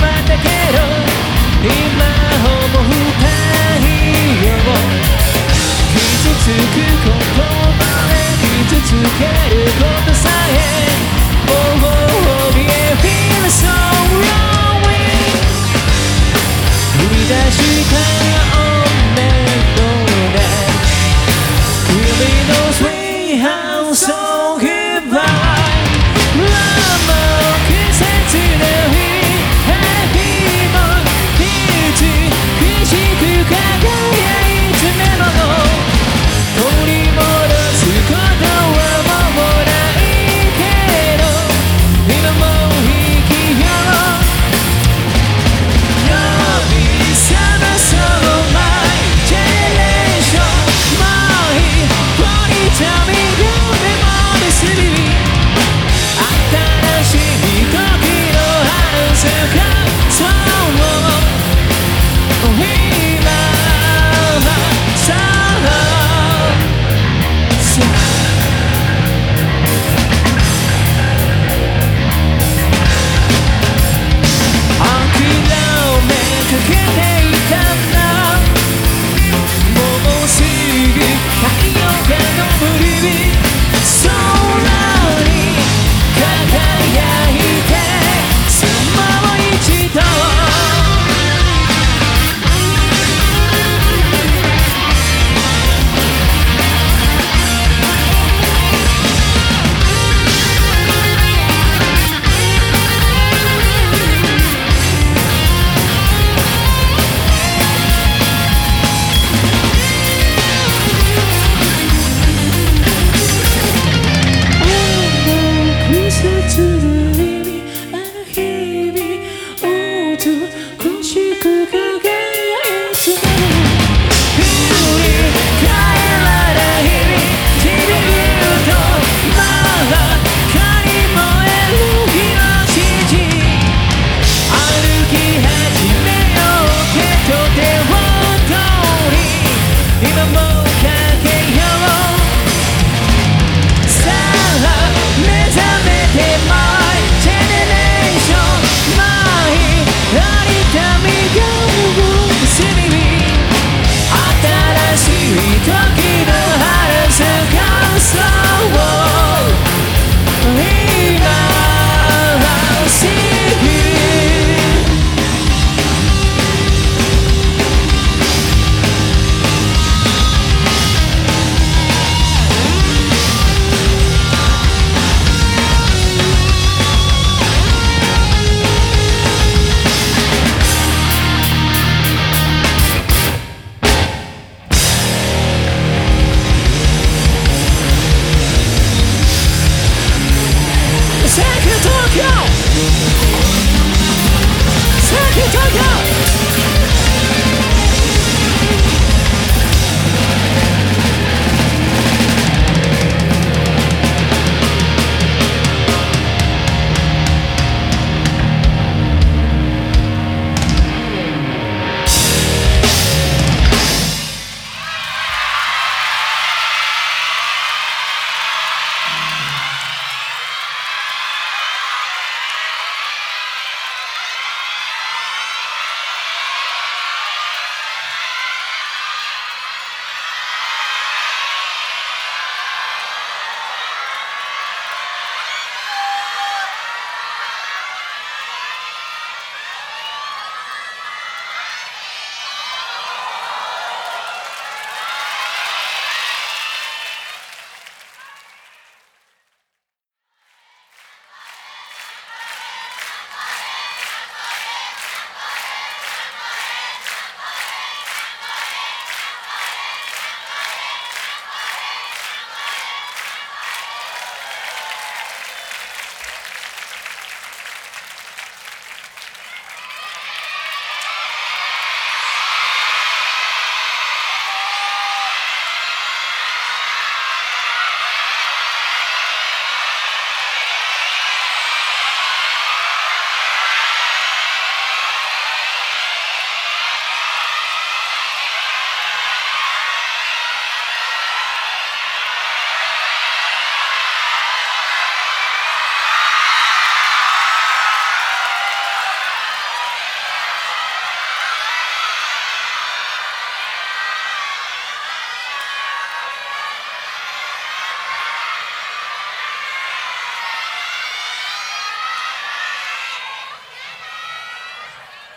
今思う太陽傷つく言葉で傷つけること。くかけ